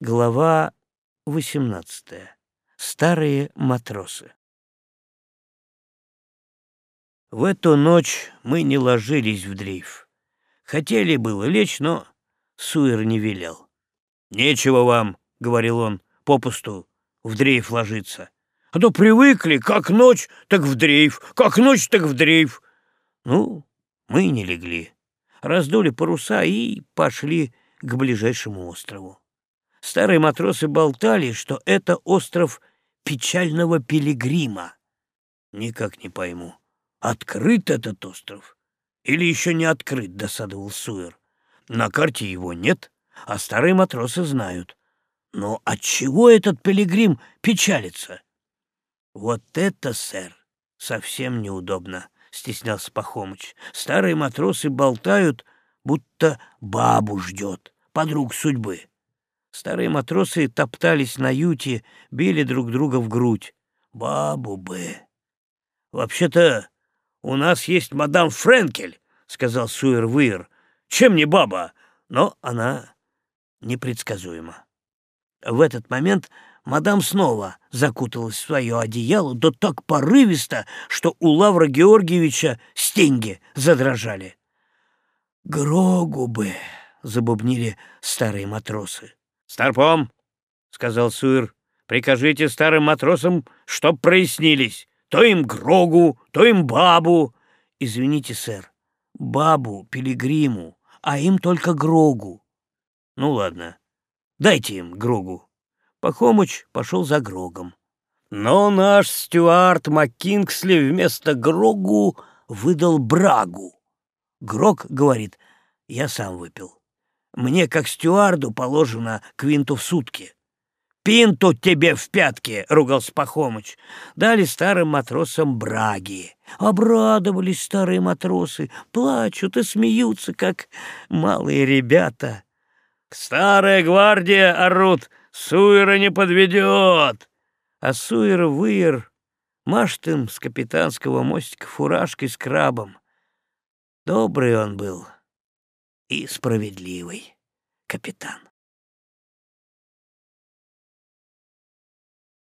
Глава 18. Старые матросы. В эту ночь мы не ложились в дрейф. Хотели было лечь, но Суэр не велел. «Нечего вам», — говорил он, — «попусту в дрейф ложиться. А то привыкли, как ночь, так в дрейф, как ночь, так в дрейф». Ну, мы не легли. Раздули паруса и пошли к ближайшему острову. Старые матросы болтали, что это остров печального пилигрима. Никак не пойму, открыт этот остров или еще не открыт, досадовал Суэр. На карте его нет, а старые матросы знают. Но отчего этот пилигрим печалится? Вот это, сэр, совсем неудобно, стеснялся Пахомыч. Старые матросы болтают, будто бабу ждет, подруг судьбы. Старые матросы топтались на юте, били друг друга в грудь. Бабу бы. Вообще-то у нас есть мадам Френкель, сказал Суэр Вир. Чем не баба? Но она непредсказуема. В этот момент мадам снова закуталась в свое одеяло, да так порывисто, что у Лавра Георгиевича стенги задрожали. «Грогу бы!» — забубнили старые матросы. «Старпом!» — сказал Суир. «Прикажите старым матросам, чтоб прояснились. То им Грогу, то им бабу». «Извините, сэр, бабу, пилигриму, а им только Грогу». «Ну ладно, дайте им Грогу». Пахомыч пошел за Грогом. Но наш стюард МакКингсли вместо Грогу выдал брагу. Грог говорит, я сам выпил. Мне, как стюарду, положено квинту в сутки. «Пинту тебе в пятки!» — ругался Пахомыч. Дали старым матросам браги. Обрадовались старые матросы, плачут и смеются, как малые ребята. «Старая гвардия!» — орут. «Суера не подведет!» А Суэр-Выер машет им с капитанского мостика фуражкой с крабом. Добрый он был и справедливый капитан.